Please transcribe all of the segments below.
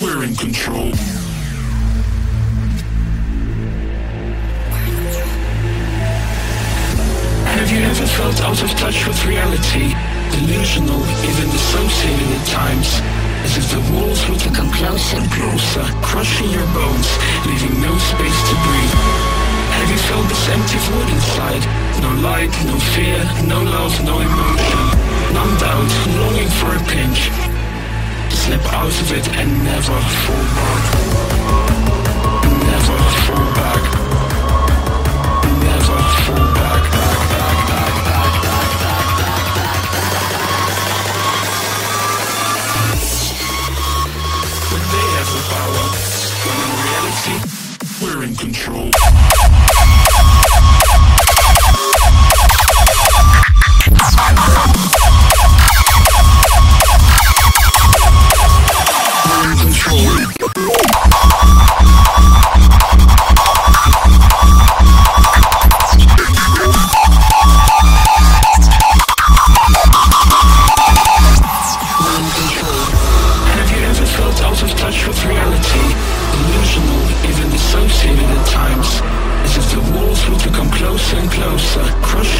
We're in control. Have you ever felt out of touch with reality? Delusional, even dissociated at times. As if the walls were to come closer and closer, crushing your bones, leaving no space to breathe. Have you felt this empty void inside? No light, no fear, no love, no emotion. Numbed out, longing for a pinch. Slip out of it and never fall back. Never fall back. Never fall back. back, back, back, back, back, back, back, back. When they have the power, when in reality, we're in control. And closer, crushing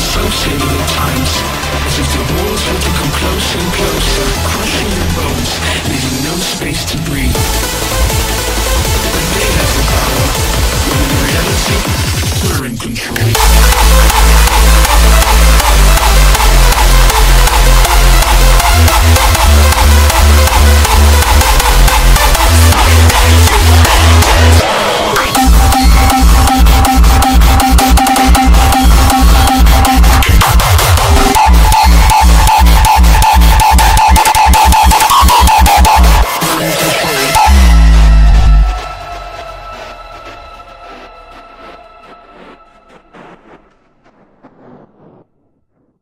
dissociated at times. As if the walls were to come closer and closer, crushing your bones,